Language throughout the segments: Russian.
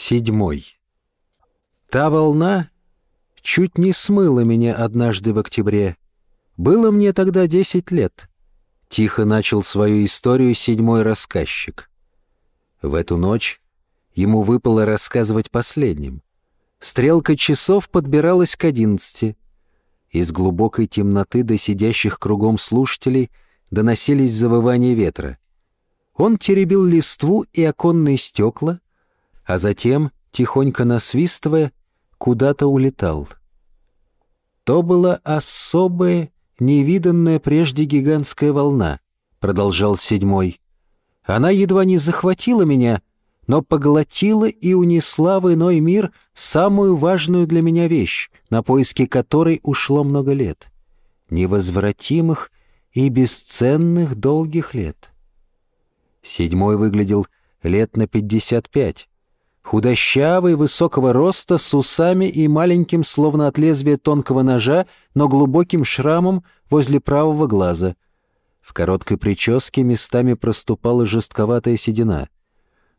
Седьмой. Та волна чуть не смыла меня однажды в октябре. Было мне тогда десять лет. Тихо начал свою историю седьмой рассказчик. В эту ночь ему выпало рассказывать последним. Стрелка часов подбиралась к одиннадцати. Из глубокой темноты до сидящих кругом слушателей доносились завывания ветра. Он теребил листву и оконные стекла, а затем, тихонько насвистывая, куда-то улетал. То была особая, невиданная прежде гигантская волна, продолжал седьмой. Она едва не захватила меня, но поглотила и унесла в иной мир самую важную для меня вещь, на поиски которой ушло много лет. Невозвратимых и бесценных долгих лет. Седьмой выглядел лет на пятьдесят пять. Худощавый, высокого роста, с усами и маленьким, словно от лезвия тонкого ножа, но глубоким шрамом возле правого глаза. В короткой прическе местами проступала жестковатая седина.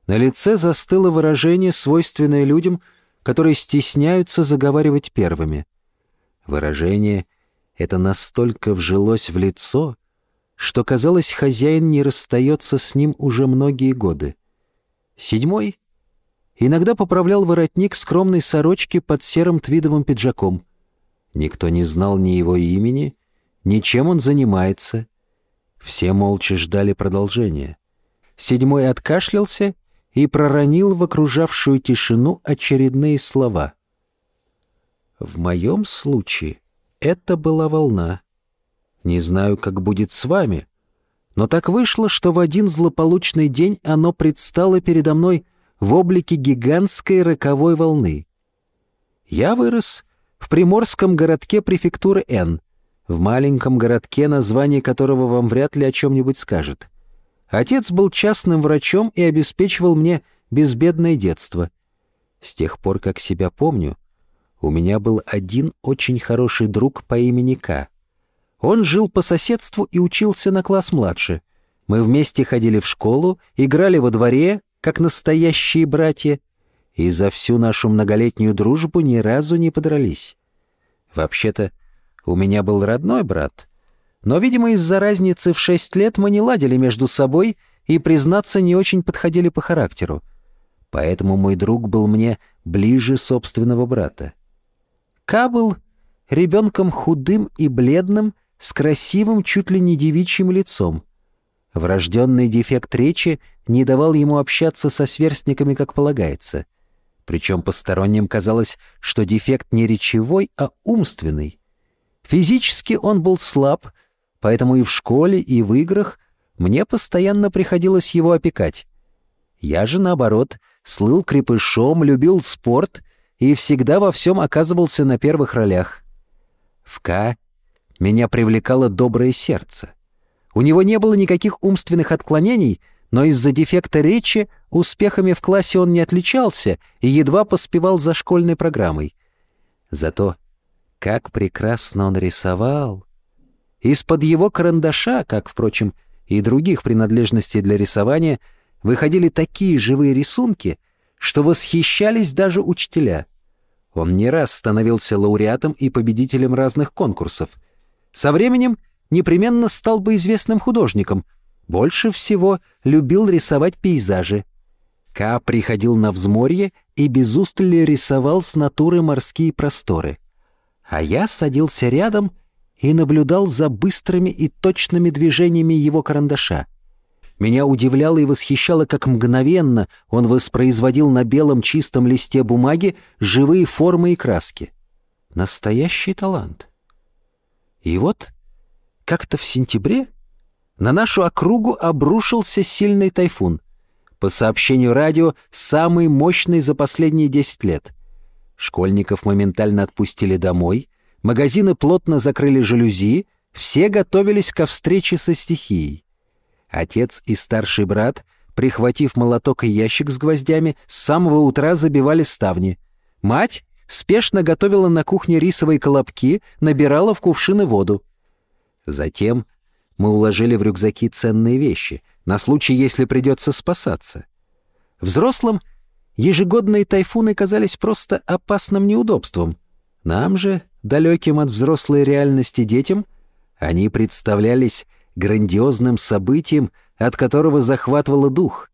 На лице застыло выражение, свойственное людям, которые стесняются заговаривать первыми. Выражение это настолько вжилось в лицо, что, казалось, хозяин не расстается с ним уже многие годы. Седьмой иногда поправлял воротник скромной сорочки под серым твидовым пиджаком. Никто не знал ни его имени, ни чем он занимается. Все молча ждали продолжения. Седьмой откашлялся и проронил в окружавшую тишину очередные слова. «В моем случае это была волна. Не знаю, как будет с вами, но так вышло, что в один злополучный день оно предстало передо мной в облике гигантской роковой волны. Я вырос в приморском городке префектуры Н, в маленьком городке, название которого вам вряд ли о чем-нибудь скажет. Отец был частным врачом и обеспечивал мне безбедное детство. С тех пор, как себя помню, у меня был один очень хороший друг по имени К. Он жил по соседству и учился на класс младше. Мы вместе ходили в школу, играли во дворе, как настоящие братья, и за всю нашу многолетнюю дружбу ни разу не подрались. Вообще-то, у меня был родной брат, но, видимо, из-за разницы в шесть лет мы не ладили между собой и, признаться, не очень подходили по характеру. Поэтому мой друг был мне ближе собственного брата. Ка был ребенком худым и бледным, с красивым, чуть ли не девичьим лицом. Врожденный дефект речи не давал ему общаться со сверстниками, как полагается. Причем посторонним казалось, что дефект не речевой, а умственный. Физически он был слаб, поэтому и в школе, и в играх мне постоянно приходилось его опекать. Я же, наоборот, слыл крепышом, любил спорт и всегда во всем оказывался на первых ролях. В К меня привлекало доброе сердце. У него не было никаких умственных отклонений, но из-за дефекта речи успехами в классе он не отличался и едва поспевал за школьной программой. Зато как прекрасно он рисовал! Из-под его карандаша, как, впрочем, и других принадлежностей для рисования, выходили такие живые рисунки, что восхищались даже учителя. Он не раз становился лауреатом и победителем разных конкурсов. Со временем непременно стал бы известным художником. Больше всего любил рисовать пейзажи. Ка приходил на взморье и без устали рисовал с натуры морские просторы. А я садился рядом и наблюдал за быстрыми и точными движениями его карандаша — меня удивляло и восхищало, как мгновенно он воспроизводил на белом чистом листе бумаги живые формы и краски. Настоящий талант. И вот как-то в сентябре на нашу округу обрушился сильный тайфун. По сообщению радио, самый мощный за последние 10 лет. Школьников моментально отпустили домой, магазины плотно закрыли жалюзи, все готовились ко встрече со стихией. Отец и старший брат, прихватив молоток и ящик с гвоздями, с самого утра забивали ставни. Мать спешно готовила на кухне рисовые колобки, набирала в кувшины воду. Затем мы уложили в рюкзаки ценные вещи, на случай, если придется спасаться. Взрослым ежегодные тайфуны казались просто опасным неудобством. Нам же, далеким от взрослой реальности детям, они представлялись грандиозным событием, от которого захватывало дух.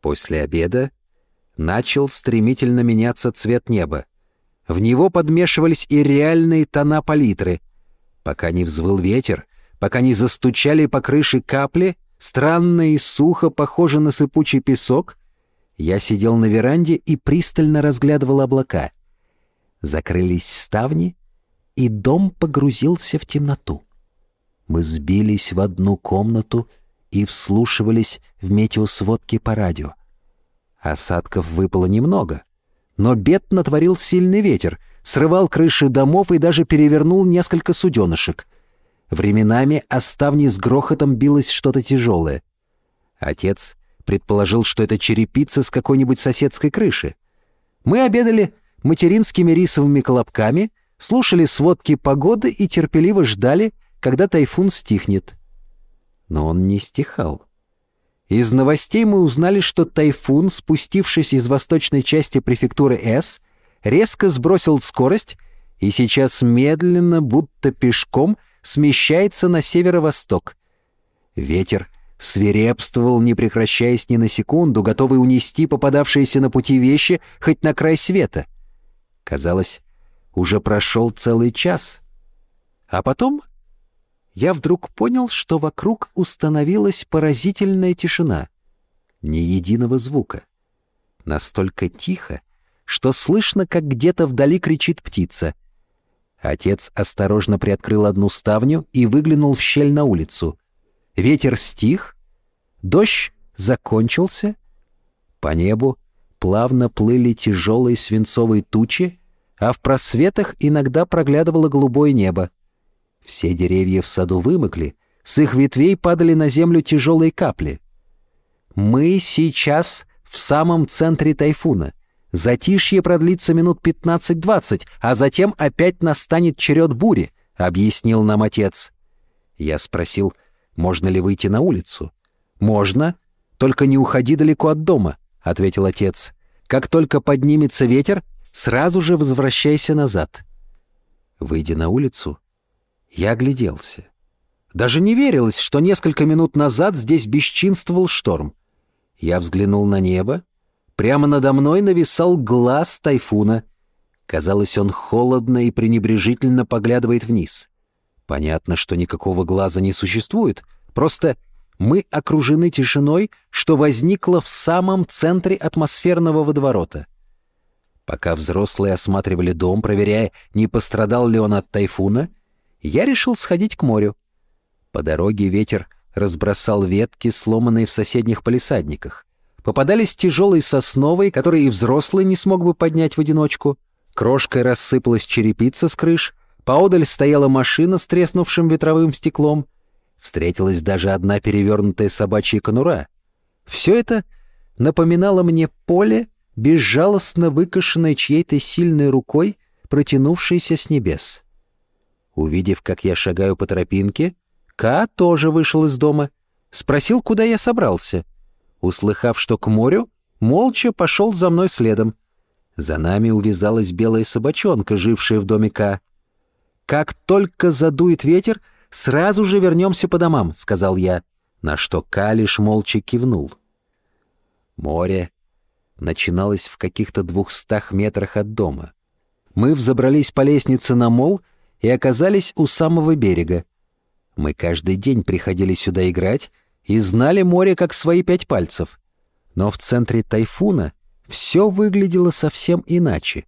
После обеда начал стремительно меняться цвет неба. В него подмешивались и реальные тона палитры. Пока не взвыл ветер, пока не застучали по крыше капли, странно и сухо, похоже на сыпучий песок, я сидел на веранде и пристально разглядывал облака. Закрылись ставни, и дом погрузился в темноту. Мы сбились в одну комнату и вслушивались в метеосводки по радио. Осадков выпало немного, но бед натворил сильный ветер, срывал крыши домов и даже перевернул несколько суденышек. Временами о ставни с грохотом билось что-то тяжелое. Отец предположил, что это черепица с какой-нибудь соседской крыши. Мы обедали материнскими рисовыми колобками, слушали сводки погоды и терпеливо ждали, когда тайфун стихнет. Но он не стихал. Из новостей мы узнали, что тайфун, спустившись из восточной части префектуры С, резко сбросил скорость и сейчас медленно, будто пешком, смещается на северо-восток. Ветер свирепствовал, не прекращаясь ни на секунду, готовый унести попадавшиеся на пути вещи хоть на край света. Казалось, уже прошел целый час. А потом я вдруг понял, что вокруг установилась поразительная тишина. Ни единого звука. Настолько тихо, что слышно, как где-то вдали кричит птица. Отец осторожно приоткрыл одну ставню и выглянул в щель на улицу. Ветер стих, дождь закончился. По небу плавно плыли тяжелые свинцовые тучи, а в просветах иногда проглядывало голубое небо. Все деревья в саду вымокли, с их ветвей падали на землю тяжелые капли. Мы сейчас в самом центре тайфуна. Затишье продлится минут 15-20, а затем опять настанет черед бури, — объяснил нам отец. Я спросил, можно ли выйти на улицу. «Можно, только не уходи далеко от дома», — ответил отец. «Как только поднимется ветер, сразу же возвращайся назад». Выйдя на улицу, я огляделся. Даже не верилось, что несколько минут назад здесь бесчинствовал шторм. Я взглянул на небо. Прямо надо мной нависал глаз тайфуна. Казалось, он холодно и пренебрежительно поглядывает вниз. Понятно, что никакого глаза не существует. Просто мы окружены тишиной, что возникло в самом центре атмосферного водоворота. Пока взрослые осматривали дом, проверяя, не пострадал ли он от тайфуна, я решил сходить к морю. По дороге ветер разбросал ветки, сломанные в соседних палисадниках. Попадались тяжелые сосновые, которые и взрослый не смог бы поднять в одиночку. Крошкой рассыпалась черепица с крыш, поодаль стояла машина с треснувшим ветровым стеклом. Встретилась даже одна перевернутая собачья конура. Все это напоминало мне поле, безжалостно выкошенное чьей-то сильной рукой, протянувшейся с небес. Увидев, как я шагаю по тропинке, Ка тоже вышел из дома. Спросил, куда я собрался. Услыхав, что к морю, молча пошел за мной следом. За нами увязалась белая собачонка, жившая в доме Ка. «Как только задует ветер, сразу же вернемся по домам», — сказал я, на что Ка лишь молча кивнул. Море начиналось в каких-то двухстах метрах от дома. Мы взобрались по лестнице на мол — и оказались у самого берега. Мы каждый день приходили сюда играть и знали море как свои пять пальцев. Но в центре тайфуна все выглядело совсем иначе.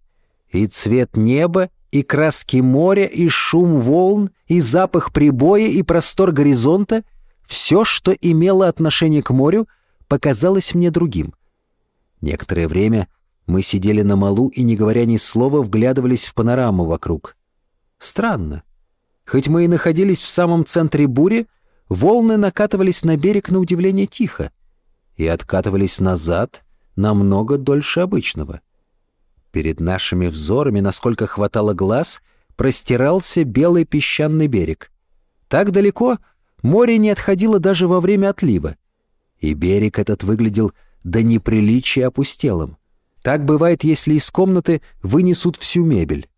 И цвет неба, и краски моря, и шум волн, и запах прибоя, и простор горизонта — все, что имело отношение к морю, показалось мне другим. Некоторое время мы сидели на малу и, не говоря ни слова, вглядывались в панораму вокруг. Странно. Хоть мы и находились в самом центре бури, волны накатывались на берег на удивление тихо и откатывались назад намного дольше обычного. Перед нашими взорами, насколько хватало глаз, простирался белый песчаный берег. Так далеко море не отходило даже во время отлива, и берег этот выглядел до неприличия опустелым. Так бывает, если из комнаты вынесут всю мебель.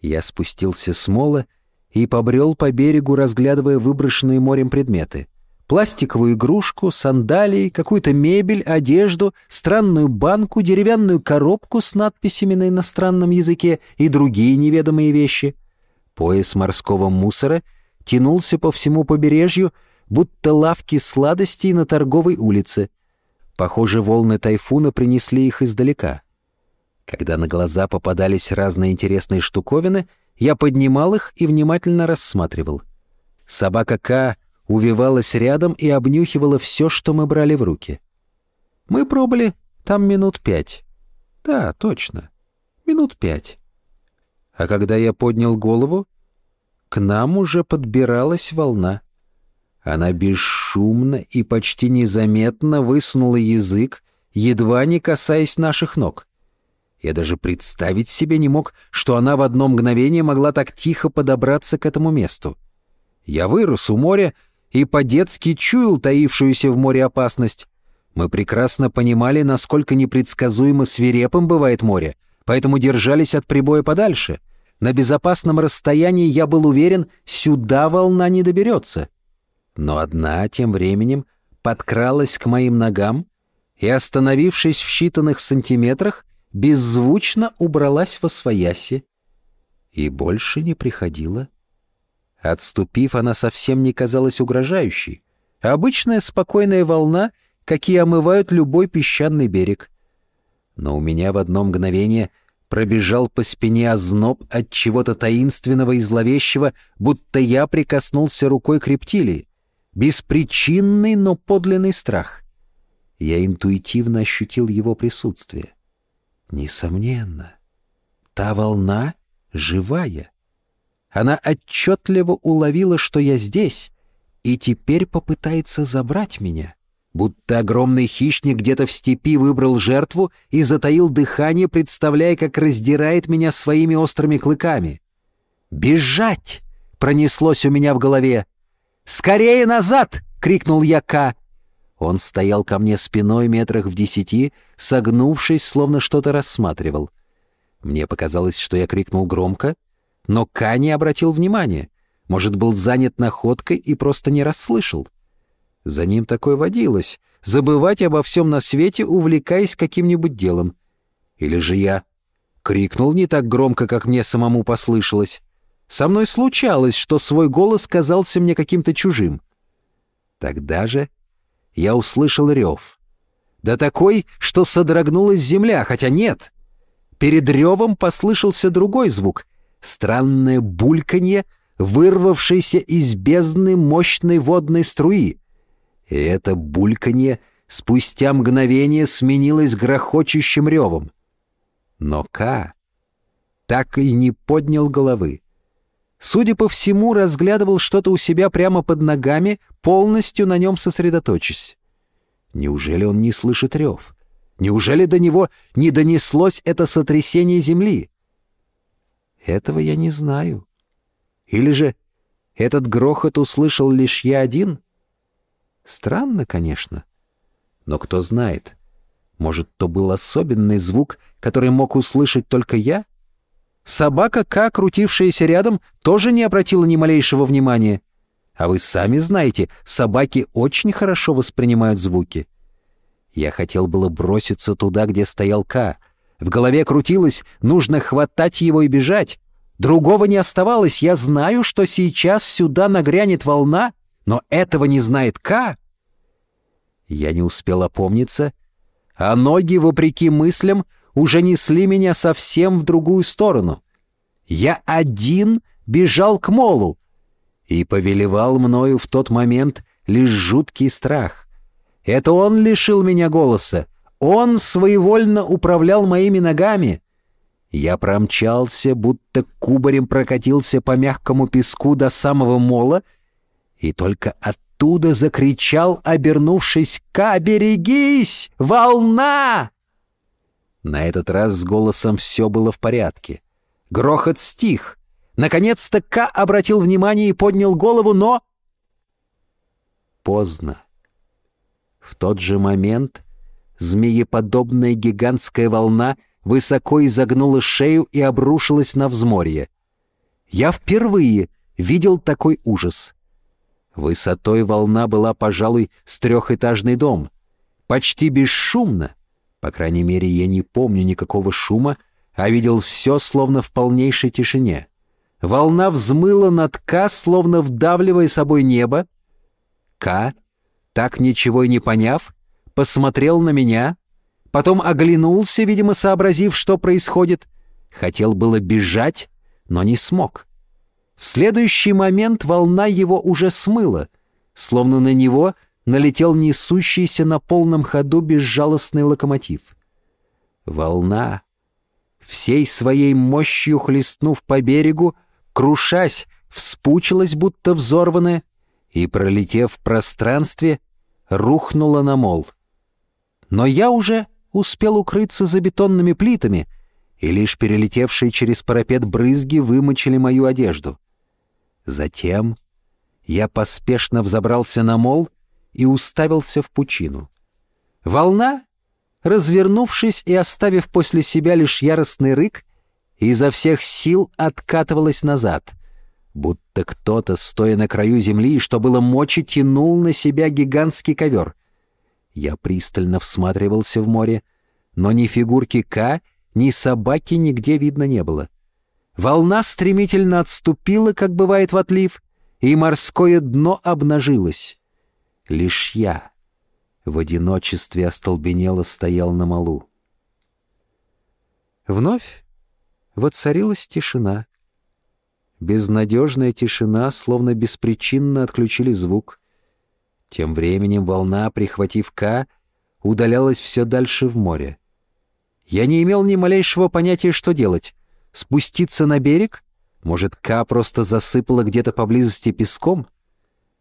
Я спустился с мола и побрел по берегу, разглядывая выброшенные морем предметы. Пластиковую игрушку, сандалии, какую-то мебель, одежду, странную банку, деревянную коробку с надписями на иностранном языке и другие неведомые вещи. Пояс морского мусора тянулся по всему побережью, будто лавки сладостей на торговой улице. Похоже, волны тайфуна принесли их издалека. Когда на глаза попадались разные интересные штуковины, я поднимал их и внимательно рассматривал. Собака К увивалась рядом и обнюхивала все, что мы брали в руки. Мы пробыли там минут пять. Да, точно, минут пять. А когда я поднял голову, к нам уже подбиралась волна. Она бесшумно и почти незаметно высунула язык, едва не касаясь наших ног. Я даже представить себе не мог, что она в одно мгновение могла так тихо подобраться к этому месту. Я вырос у моря и по-детски чуял таившуюся в море опасность. Мы прекрасно понимали, насколько непредсказуемо свирепым бывает море, поэтому держались от прибоя подальше. На безопасном расстоянии я был уверен, сюда волна не доберется. Но одна тем временем подкралась к моим ногам и, остановившись в считанных сантиметрах, беззвучно убралась во свояси и больше не приходила. Отступив, она совсем не казалась угрожающей. Обычная спокойная волна, какие омывают любой песчаный берег. Но у меня в одно мгновение пробежал по спине озноб от чего-то таинственного и зловещего, будто я прикоснулся рукой к рептилии. Беспричинный, но подлинный страх. Я интуитивно ощутил его присутствие. Несомненно, та волна живая. Она отчетливо уловила, что я здесь, и теперь попытается забрать меня, будто огромный хищник где-то в степи выбрал жертву и затаил дыхание, представляя, как раздирает меня своими острыми клыками. «Бежать!» — пронеслось у меня в голове. «Скорее назад!» — крикнул я Ка. Он стоял ко мне спиной метрах в десяти, согнувшись, словно что-то рассматривал. Мне показалось, что я крикнул громко, но Ка обратил внимания. Может, был занят находкой и просто не расслышал. За ним такое водилось — забывать обо всем на свете, увлекаясь каким-нибудь делом. Или же я крикнул не так громко, как мне самому послышалось. Со мной случалось, что свой голос казался мне каким-то чужим. Тогда же я услышал рев. Да такой, что содрогнулась земля, хотя нет. Перед ревом послышался другой звук — странное бульканье, вырвавшееся из бездны мощной водной струи. И это бульканье спустя мгновение сменилось грохочущим ревом. Но Ка так и не поднял головы судя по всему, разглядывал что-то у себя прямо под ногами, полностью на нем сосредоточись. Неужели он не слышит рев? Неужели до него не донеслось это сотрясение земли? Этого я не знаю. Или же этот грохот услышал лишь я один? Странно, конечно. Но кто знает, может, то был особенный звук, который мог услышать только я — Собака К, крутившаяся рядом, тоже не обратила ни малейшего внимания. А вы сами знаете, собаки очень хорошо воспринимают звуки. Я хотел было броситься туда, где стоял К. В голове крутилось, нужно хватать его и бежать. Другого не оставалось, я знаю, что сейчас сюда нагрянет волна, но этого не знает К. Я не успел опомниться, а ноги, вопреки мыслям, уже несли меня совсем в другую сторону. Я один бежал к молу, и повелевал мною в тот момент лишь жуткий страх. Это он лишил меня голоса, он своевольно управлял моими ногами. Я промчался, будто кубарем прокатился по мягкому песку до самого мола, и только оттуда закричал, обернувшись, «Ка, берегись! Волна!» На этот раз с голосом все было в порядке. Грохот стих. Наконец-то Ка обратил внимание и поднял голову, но... Поздно. В тот же момент змееподобная гигантская волна высоко изогнула шею и обрушилась на взморье. Я впервые видел такой ужас. Высотой волна была, пожалуй, с трехэтажный дом. Почти бесшумно, по крайней мере, я не помню никакого шума, а видел все, словно в полнейшей тишине. Волна взмыла над Ка, словно вдавливая собой небо. Ка, так ничего и не поняв, посмотрел на меня, потом оглянулся, видимо, сообразив, что происходит. Хотел было бежать, но не смог. В следующий момент волна его уже смыла, словно на него налетел несущийся на полном ходу безжалостный локомотив. Волна, всей своей мощью хлестнув по берегу, крушась, вспучилась, будто взорванная, и, пролетев в пространстве, рухнула на мол. Но я уже успел укрыться за бетонными плитами, и лишь перелетевшие через парапет брызги вымочили мою одежду. Затем я поспешно взобрался на мол и уставился в пучину. Волна, развернувшись и оставив после себя лишь яростный рык, изо всех сил откатывалась назад, будто кто-то, стоя на краю земли, что было мочи, тянул на себя гигантский ковер. Я пристально всматривался в море, но ни фигурки К, ни собаки нигде видно не было. Волна стремительно отступила, как бывает в отлив, и морское дно обнажилось. Лишь я в одиночестве остолбенело стоял на малу. Вновь воцарилась тишина. Безнадежная тишина, словно беспричинно отключили звук. Тем временем волна, прихватив К, удалялась все дальше в море. Я не имел ни малейшего понятия, что делать. Спуститься на берег? Может, К просто засыпала где-то поблизости песком?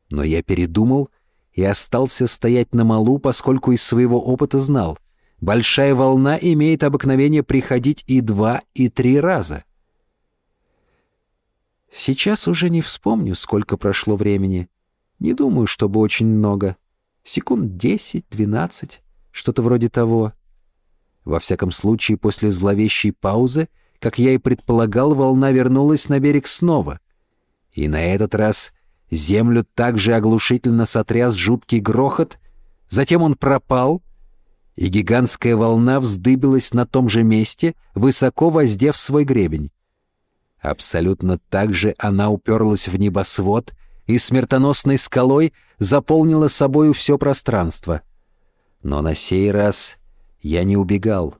Но я передумал и остался стоять на малу, поскольку из своего опыта знал. Большая волна имеет обыкновение приходить и два, и три раза. Сейчас уже не вспомню, сколько прошло времени. Не думаю, чтобы очень много. Секунд десять, двенадцать, что-то вроде того. Во всяком случае, после зловещей паузы — как я и предполагал, волна вернулась на берег снова. И на этот раз землю также оглушительно сотряс жуткий грохот, затем он пропал, и гигантская волна вздыбилась на том же месте, высоко воздев свой гребень. Абсолютно так же она уперлась в небосвод и смертоносной скалой заполнила собою все пространство. Но на сей раз я не убегал.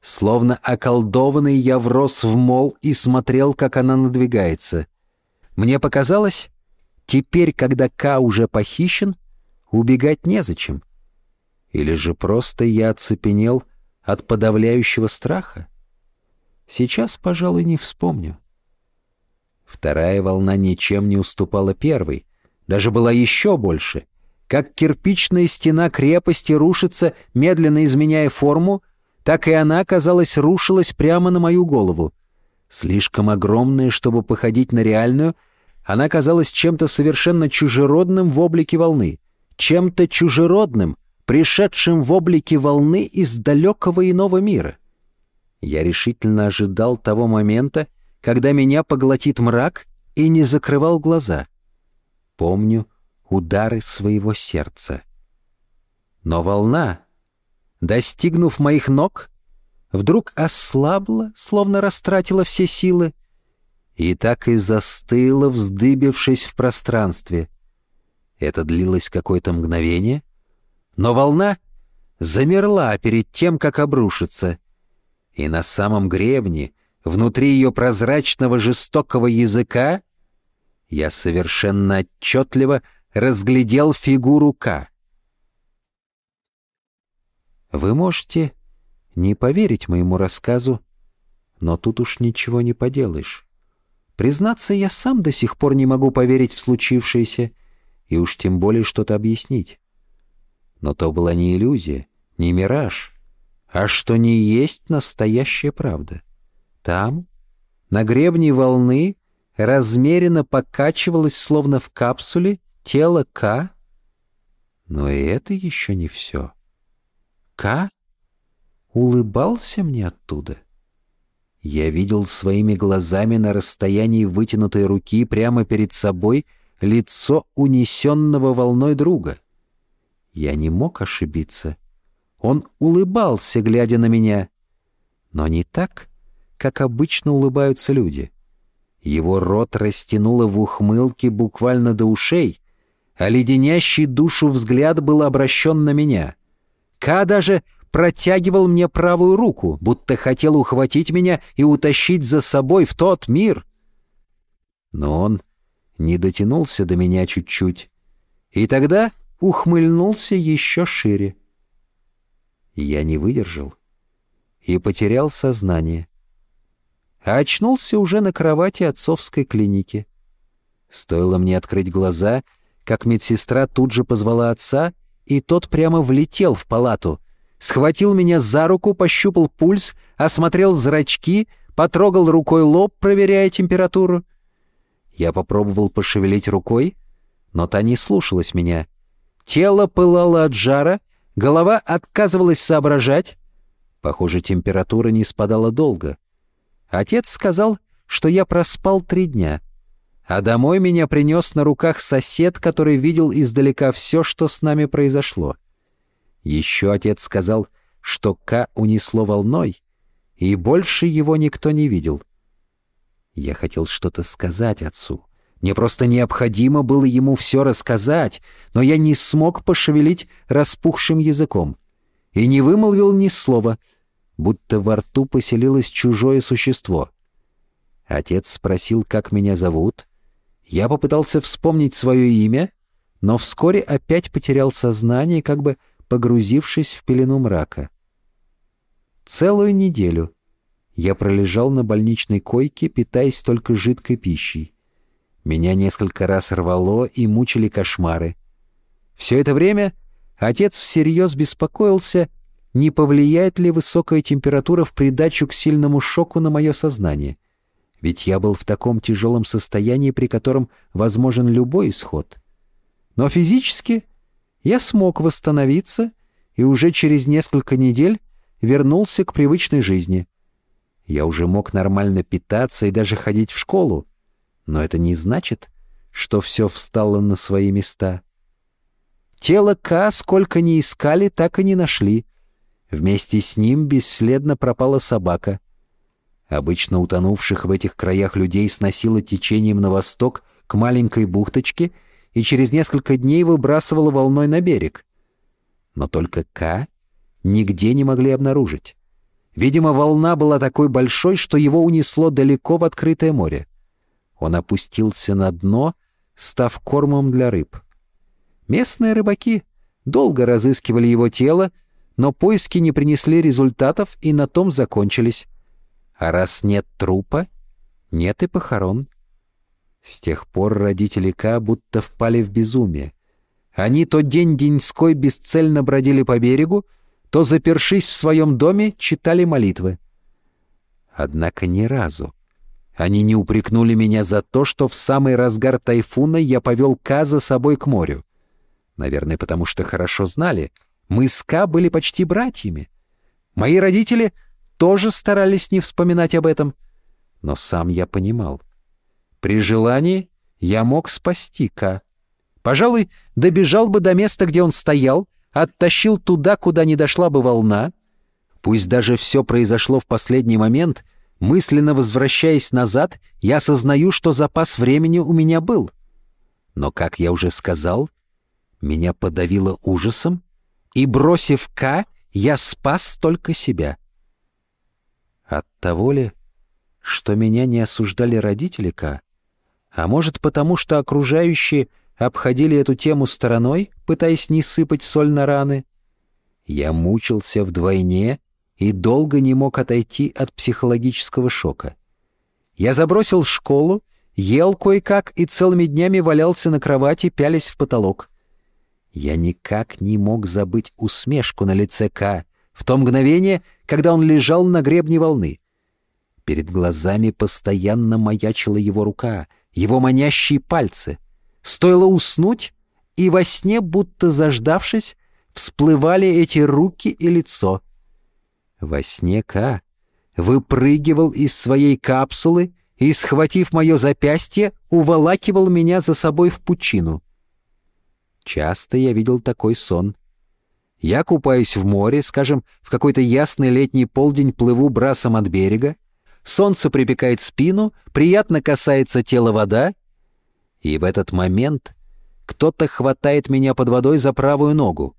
Словно околдованный я врос в мол и смотрел, как она надвигается. Мне показалось, теперь, когда К уже похищен, убегать незачем. Или же просто я оцепенел от подавляющего страха? Сейчас, пожалуй, не вспомню. Вторая волна ничем не уступала первой, даже была еще больше. Как кирпичная стена крепости рушится, медленно изменяя форму, так и она, казалось, рушилась прямо на мою голову. Слишком огромная, чтобы походить на реальную, она казалась чем-то совершенно чужеродным в облике волны, чем-то чужеродным, пришедшим в облике волны из далекого иного мира. Я решительно ожидал того момента, когда меня поглотит мрак и не закрывал глаза. Помню удары своего сердца. Но волна, достигнув моих ног, вдруг ослабла, словно растратила все силы, и так и застыла, вздыбившись в пространстве. Это длилось какое-то мгновение, но волна замерла перед тем, как обрушиться, и на самом гребне, внутри ее прозрачного жестокого языка, я совершенно отчетливо разглядел фигуру К. Вы можете не поверить моему рассказу, но тут уж ничего не поделаешь. Признаться, я сам до сих пор не могу поверить в случившееся и уж тем более что-то объяснить. Но то была не иллюзия, не мираж, а что не есть настоящая правда. Там, на гребне волны, размеренно покачивалось, словно в капсуле, тело К. Но и это еще не все. К улыбался мне оттуда. Я видел своими глазами на расстоянии вытянутой руки прямо перед собой лицо унесенного волной друга. Я не мог ошибиться. Он улыбался, глядя на меня. Но не так, как обычно улыбаются люди. Его рот растянуло в ухмылке буквально до ушей, а леденящий душу взгляд был обращен на меня. Ка даже протягивал мне правую руку, будто хотел ухватить меня и утащить за собой в тот мир. Но он не дотянулся до меня чуть-чуть, и тогда ухмыльнулся еще шире. Я не выдержал и потерял сознание. А очнулся уже на кровати отцовской клиники. Стоило мне открыть глаза, как медсестра тут же позвала отца, и тот прямо влетел в палату, схватил меня за руку, пощупал пульс, осмотрел зрачки, потрогал рукой лоб, проверяя температуру. Я попробовал пошевелить рукой, но та не слушалась меня. Тело пылало от жара, голова отказывалась соображать. Похоже, температура не спадала долго. Отец сказал, что я проспал три дня. А домой меня принес на руках сосед, который видел издалека все, что с нами произошло. Еще отец сказал, что К унесло волной, и больше его никто не видел. Я хотел что-то сказать отцу. Мне просто необходимо было ему все рассказать, но я не смог пошевелить распухшим языком и не вымолвил ни слова, будто во рту поселилось чужое существо. Отец спросил, как меня зовут. Я попытался вспомнить свое имя, но вскоре опять потерял сознание, как бы погрузившись в пелену мрака. Целую неделю я пролежал на больничной койке, питаясь только жидкой пищей. Меня несколько раз рвало и мучили кошмары. Все это время отец всерьез беспокоился, не повлияет ли высокая температура в придачу к сильному шоку на мое сознание. Ведь я был в таком тяжелом состоянии, при котором возможен любой исход. Но физически я смог восстановиться и уже через несколько недель вернулся к привычной жизни. Я уже мог нормально питаться и даже ходить в школу. Но это не значит, что все встало на свои места. Тело К сколько ни искали, так и не нашли. Вместе с ним бесследно пропала собака. Обычно утонувших в этих краях людей сносило течением на восток к маленькой бухточке и через несколько дней выбрасывало волной на берег. Но только К нигде не могли обнаружить. Видимо, волна была такой большой, что его унесло далеко в открытое море. Он опустился на дно, став кормом для рыб. Местные рыбаки долго разыскивали его тело, но поиски не принесли результатов и на том закончились. А раз нет трупа, нет и похорон. С тех пор родители Ка будто впали в безумие. Они то день-деньской бесцельно бродили по берегу, то, запершись в своем доме, читали молитвы. Однако ни разу они не упрекнули меня за то, что в самый разгар тайфуна я повел Ка за собой к морю. Наверное, потому что хорошо знали, мы с Ка были почти братьями. Мои родители тоже старались не вспоминать об этом, но сам я понимал. При желании я мог спасти Ка. Пожалуй, добежал бы до места, где он стоял, оттащил туда, куда не дошла бы волна. Пусть даже все произошло в последний момент — Мысленно возвращаясь назад, я осознаю, что запас времени у меня был. Но, как я уже сказал, меня подавило ужасом, и, бросив К, я спас только себя. От того ли, что меня не осуждали родители К, а может потому, что окружающие обходили эту тему стороной, пытаясь не сыпать соль на раны, я мучился вдвойне и долго не мог отойти от психологического шока. Я забросил школу, ел кое-как и целыми днями валялся на кровати, пялись в потолок. Я никак не мог забыть усмешку на лице К в то мгновение, когда он лежал на гребне волны. Перед глазами постоянно маячила его рука, его манящие пальцы. Стоило уснуть, и во сне, будто заждавшись, всплывали эти руки и лицо. Во сне Ка выпрыгивал из своей капсулы и, схватив мое запястье, уволакивал меня за собой в пучину. Часто я видел такой сон. Я купаюсь в море, скажем, в какой-то ясный летний полдень плыву брасом от берега, солнце припекает спину, приятно касается тела вода, и в этот момент кто-то хватает меня под водой за правую ногу.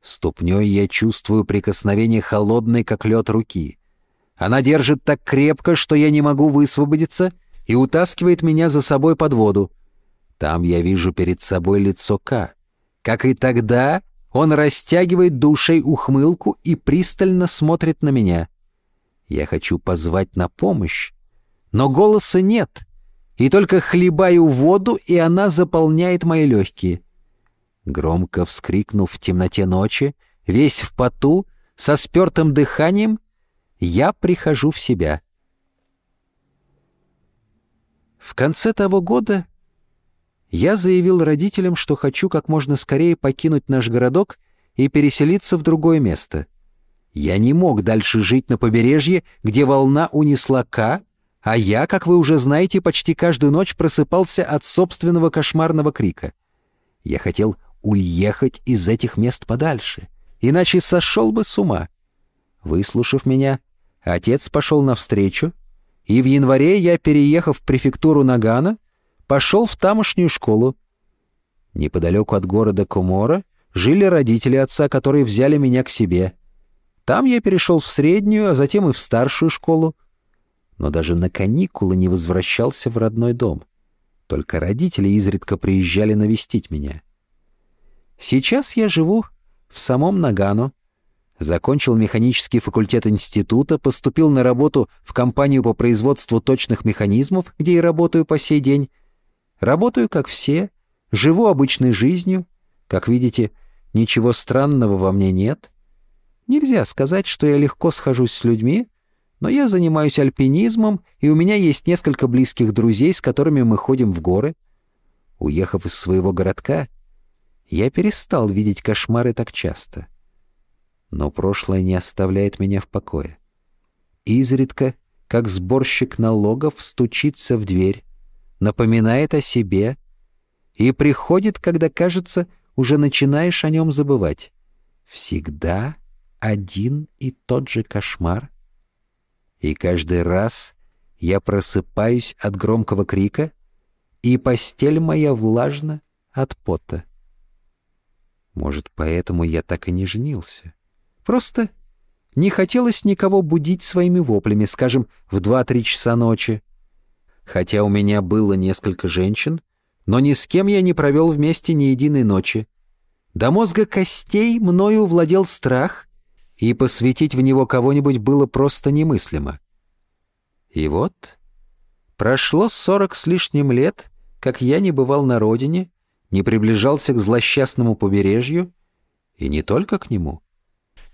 Ступней я чувствую прикосновение холодной, как лед, руки. Она держит так крепко, что я не могу высвободиться, и утаскивает меня за собой под воду. Там я вижу перед собой лицо К. Как и тогда, он растягивает душей ухмылку и пристально смотрит на меня. Я хочу позвать на помощь, но голоса нет, и только хлебаю воду, и она заполняет мои легкие. Громко вскрикнув в темноте ночи, весь в поту, со спертым дыханием, я прихожу в себя. В конце того года я заявил родителям, что хочу как можно скорее покинуть наш городок и переселиться в другое место. Я не мог дальше жить на побережье, где волна унесла К, а я, как вы уже знаете, почти каждую ночь просыпался от собственного кошмарного крика. Я хотел уехать из этих мест подальше, иначе сошел бы с ума. Выслушав меня, отец пошел навстречу, и в январе я, переехав в префектуру Нагана, пошел в тамошнюю школу. Неподалеку от города Комора жили родители отца, которые взяли меня к себе. Там я перешел в среднюю, а затем и в старшую школу. Но даже на каникулы не возвращался в родной дом. Только родители изредка приезжали навестить меня. Сейчас я живу в самом Нагано. Закончил механический факультет института, поступил на работу в компанию по производству точных механизмов, где и работаю по сей день. Работаю, как все, живу обычной жизнью. Как видите, ничего странного во мне нет. Нельзя сказать, что я легко схожусь с людьми, но я занимаюсь альпинизмом, и у меня есть несколько близких друзей, с которыми мы ходим в горы. Уехав из своего городка, я перестал видеть кошмары так часто. Но прошлое не оставляет меня в покое. Изредка, как сборщик налогов, стучится в дверь, напоминает о себе и приходит, когда, кажется, уже начинаешь о нем забывать. Всегда один и тот же кошмар. И каждый раз я просыпаюсь от громкого крика, и постель моя влажна от пота. Может, поэтому я так и не женился. Просто не хотелось никого будить своими воплями, скажем, в два-три часа ночи. Хотя у меня было несколько женщин, но ни с кем я не провел вместе ни единой ночи. До мозга костей мною владел страх, и посвятить в него кого-нибудь было просто немыслимо. И вот прошло сорок с лишним лет, как я не бывал на родине, не приближался к злосчастному побережью, и не только к нему.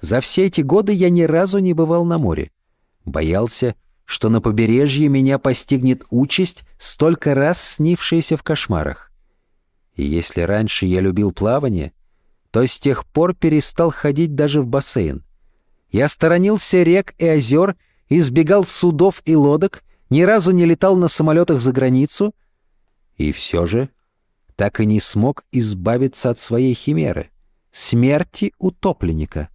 За все эти годы я ни разу не бывал на море. Боялся, что на побережье меня постигнет участь, столько раз снившаяся в кошмарах. И если раньше я любил плавание, то с тех пор перестал ходить даже в бассейн. Я сторонился рек и озер, избегал судов и лодок, ни разу не летал на самолетах за границу, и все же так и не смог избавиться от своей химеры — смерти утопленника.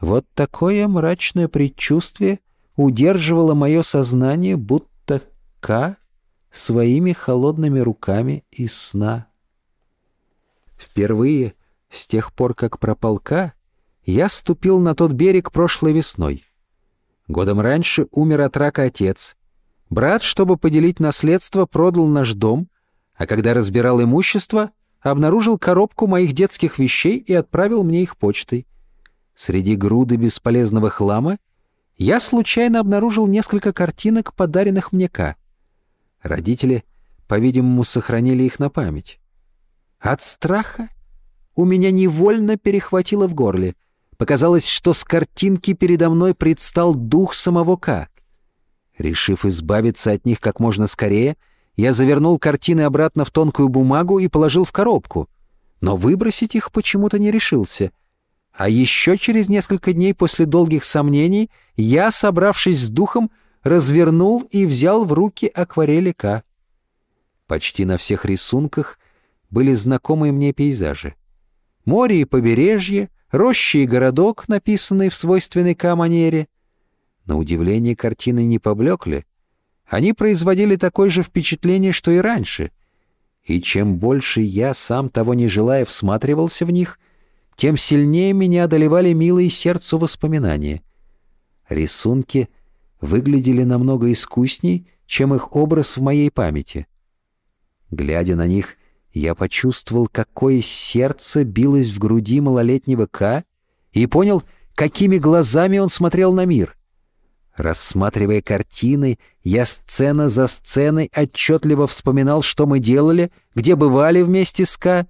Вот такое мрачное предчувствие удерживало мое сознание, будто К своими холодными руками из сна. Впервые с тех пор, как пропал К, я ступил на тот берег прошлой весной. Годом раньше умер от рака отец. Брат, чтобы поделить наследство, продал наш дом, а когда разбирал имущество, обнаружил коробку моих детских вещей и отправил мне их почтой. Среди груды бесполезного хлама я случайно обнаружил несколько картинок, подаренных мне Ка. Родители, по-видимому, сохранили их на память. От страха у меня невольно перехватило в горле. Показалось, что с картинки передо мной предстал дух самого Ка. Решив избавиться от них как можно скорее, я завернул картины обратно в тонкую бумагу и положил в коробку, но выбросить их почему-то не решился. А еще через несколько дней после долгих сомнений я, собравшись с духом, развернул и взял в руки акварели К. Почти на всех рисунках были знакомые мне пейзажи. Море и побережье, рощи и городок, написанные в свойственной К-манере. На удивление картины не поблекли. Они производили такое же впечатление, что и раньше. И чем больше я, сам того не желая, всматривался в них, тем сильнее меня одолевали милые сердцу воспоминания. Рисунки выглядели намного искусней, чем их образ в моей памяти. Глядя на них, я почувствовал, какое сердце билось в груди малолетнего К и понял, какими глазами он смотрел на мир. Рассматривая картины, я сцена за сценой отчетливо вспоминал, что мы делали, где бывали вместе с К,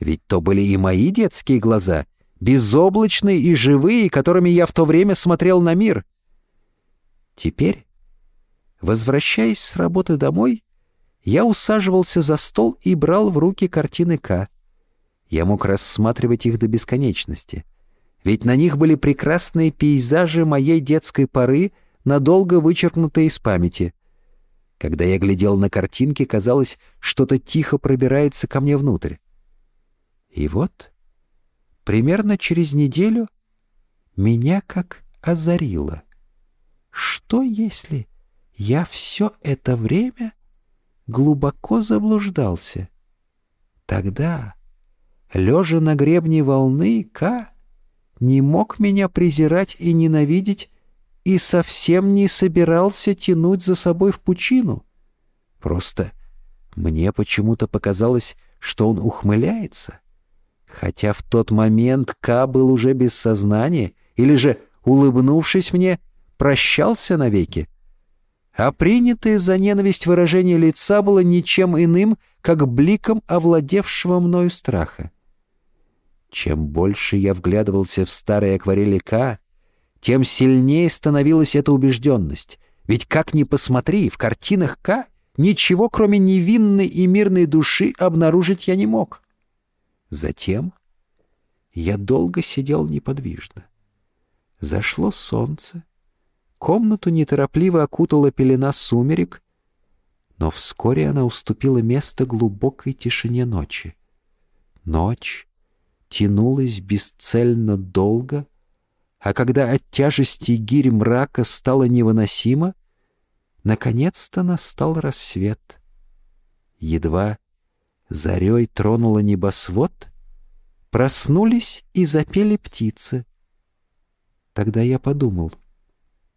ведь то были и мои детские глаза, безоблачные и живые, которыми я в то время смотрел на мир. Теперь, возвращаясь с работы домой, я усаживался за стол и брал в руки картины К. Я мог рассматривать их до бесконечности. Ведь на них были прекрасные пейзажи моей детской поры, надолго вычеркнутые из памяти. Когда я глядел на картинки, казалось, что-то тихо пробирается ко мне внутрь. И вот, примерно через неделю, меня как озарило. Что если я все это время глубоко заблуждался? Тогда, лежа на гребне волны, К не мог меня презирать и ненавидеть и совсем не собирался тянуть за собой в пучину. Просто мне почему-то показалось, что он ухмыляется хотя в тот момент Ка был уже без сознания, или же, улыбнувшись мне, прощался навеки. А принятое за ненависть выражение лица было ничем иным, как бликом овладевшего мною страха. Чем больше я вглядывался в старые акварели К, тем сильнее становилась эта убежденность. Ведь как ни посмотри, в картинах К ничего, кроме невинной и мирной души, обнаружить я не мог. Затем я долго сидел неподвижно. Зашло солнце, комнату неторопливо окутала пелена сумерек, но вскоре она уступила место глубокой тишине ночи. Ночь тянулась бесцельно долго, а когда от тяжести гирь мрака стало невыносимо, наконец-то настал рассвет. Едва Зарей тронула небосвод, проснулись и запели птицы. Тогда я подумал,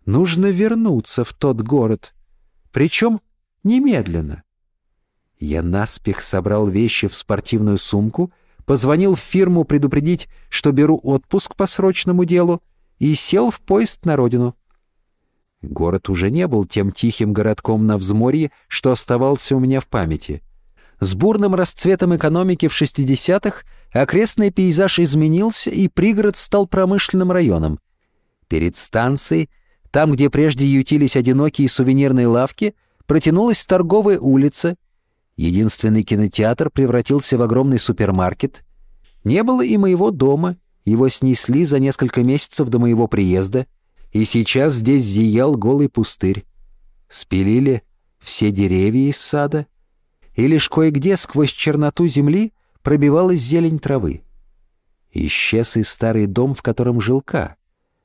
нужно вернуться в тот город, причем немедленно. Я наспех собрал вещи в спортивную сумку, позвонил в фирму предупредить, что беру отпуск по срочному делу, и сел в поезд на родину. Город уже не был тем тихим городком на взморье, что оставался у меня в памяти. С бурным расцветом экономики в 60-х окрестный пейзаж изменился, и пригород стал промышленным районом. Перед станцией, там, где прежде ютились одинокие сувенирные лавки, протянулась торговая улица. Единственный кинотеатр превратился в огромный супермаркет. Не было и моего дома, его снесли за несколько месяцев до моего приезда, и сейчас здесь зиял голый пустырь. Спилили все деревья из сада — и лишь кое-где сквозь черноту земли пробивалась зелень травы. Исчез и старый дом, в котором жил Ка.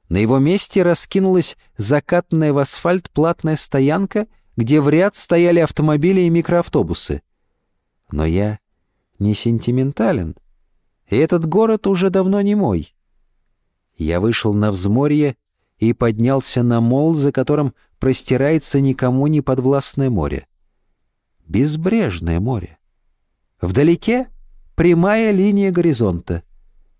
На его месте раскинулась закатанная в асфальт платная стоянка, где в ряд стояли автомобили и микроавтобусы. Но я не сентиментален, и этот город уже давно не мой. Я вышел на взморье и поднялся на мол, за которым простирается никому не подвластное море безбрежное море. Вдалеке прямая линия горизонта.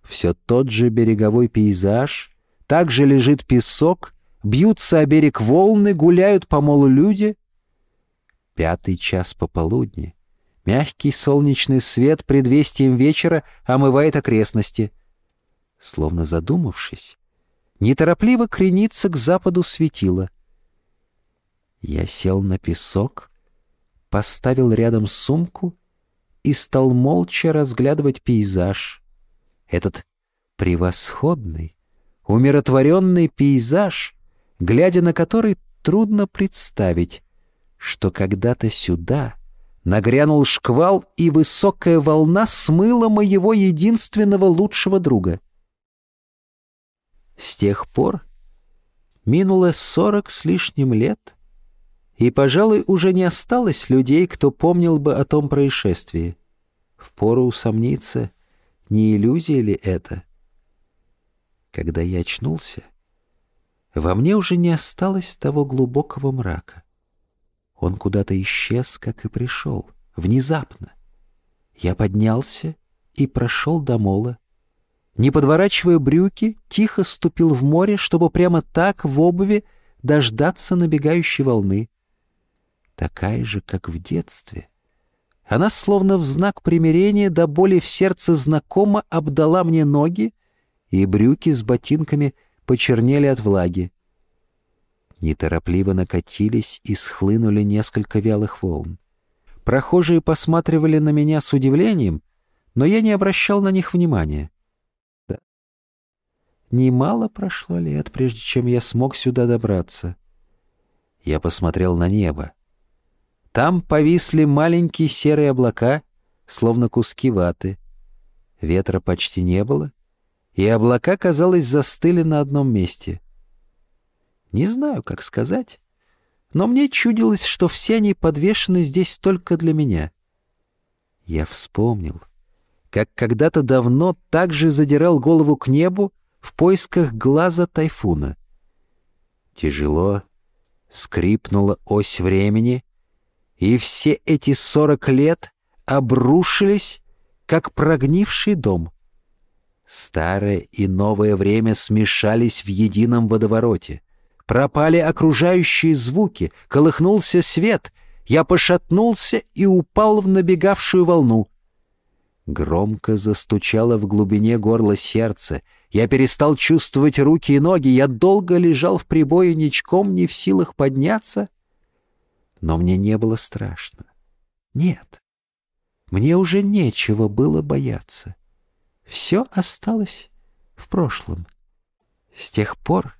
Все тот же береговой пейзаж, также лежит песок, бьются о берег волны, гуляют по молу люди. Пятый час пополудни. Мягкий солнечный свет предвестием вечера омывает окрестности. Словно задумавшись, неторопливо кренится к западу светило. Я сел на песок — поставил рядом сумку и стал молча разглядывать пейзаж. Этот Превосходный, умиротворенный пейзаж, глядя на который трудно представить, что когда-то сюда нагрянул шквал, и высокая волна смыла моего единственного лучшего друга. С тех пор минуло сорок с лишним лет, и, пожалуй, уже не осталось людей, кто помнил бы о том происшествии. Впору усомниться, не иллюзия ли это? Когда я очнулся, во мне уже не осталось того глубокого мрака. Он куда-то исчез, как и пришел, внезапно. Я поднялся и прошел до мола. Не подворачивая брюки, тихо ступил в море, чтобы прямо так в обуви дождаться набегающей волны. Такая же, как в детстве. Она словно в знак примирения до боли в сердце знакомо обдала мне ноги, и брюки с ботинками почернели от влаги неторопливо накатились и схлынули несколько вялых волн. Прохожие посматривали на меня с удивлением, но я не обращал на них внимания. Да. Немало прошло лет, прежде чем я смог сюда добраться. Я посмотрел на небо. Там повисли маленькие серые облака, словно куски ваты. Ветра почти не было, и облака, казалось, застыли на одном месте — не знаю, как сказать, но мне чудилось, что все они подвешены здесь только для меня. Я вспомнил, как когда-то давно также задирал голову к небу в поисках глаза тайфуна. Тяжело скрипнула ось времени, и все эти сорок лет обрушились, как прогнивший дом. Старое и новое время смешались в едином водовороте. Пропали окружающие звуки, колыхнулся свет. Я пошатнулся и упал в набегавшую волну. Громко застучало в глубине горла сердце. Я перестал чувствовать руки и ноги. Я долго лежал в прибое ничком, не в силах подняться. Но мне не было страшно. Нет, мне уже нечего было бояться. Все осталось в прошлом. С тех пор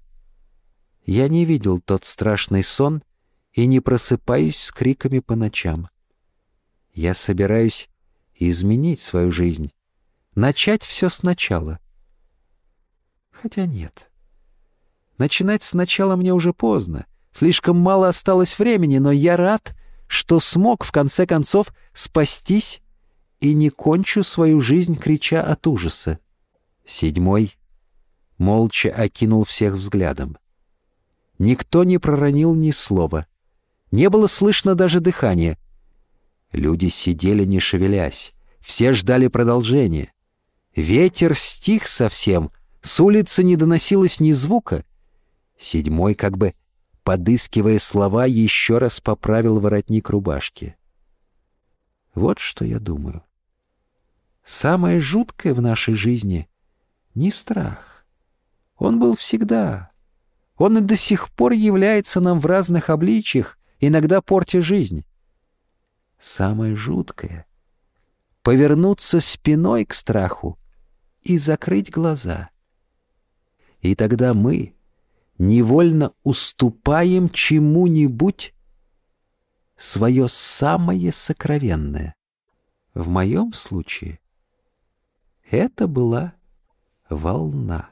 я не видел тот страшный сон и не просыпаюсь с криками по ночам. Я собираюсь изменить свою жизнь, начать все сначала. Хотя нет. Начинать сначала мне уже поздно, слишком мало осталось времени, но я рад, что смог в конце концов спастись и не кончу свою жизнь, крича от ужаса. Седьмой молча окинул всех взглядом. Никто не проронил ни слова. Не было слышно даже дыхания. Люди сидели, не шевелясь. Все ждали продолжения. Ветер стих совсем, с улицы не доносилось ни звука. Седьмой, как бы подыскивая слова, еще раз поправил воротник рубашки. Вот что я думаю. Самое жуткое в нашей жизни — не страх. Он был всегда, он и до сих пор является нам в разных обличиях, иногда портя жизнь. Самое жуткое — повернуться спиной к страху и закрыть глаза. И тогда мы невольно уступаем чему-нибудь свое самое сокровенное. В моем случае это была волна.